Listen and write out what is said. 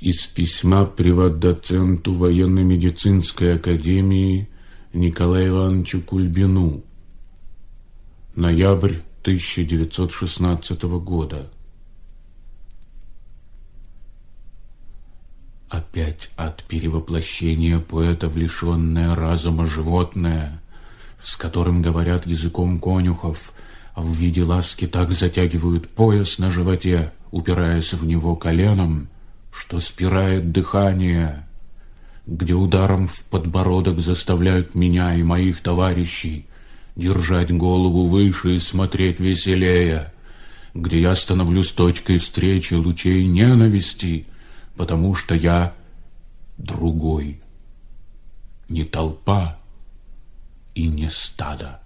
Из письма приват-доценту военно-медицинской академии Николаю Ивановичу Кульбину. Ноябрь 1916 года. Опять от перевоплощения поэта в лишенное разума животное, с которым говорят языком конюхов, а в виде ласки так затягивают пояс на животе, упираясь в него коленом, что спирает дыхание, где ударом в подбородок заставляют меня и моих товарищей держать голову выше и смотреть веселее, где я становлюсь точкой встречи лучей ненависти, потому что я другой, не толпа и не стадо.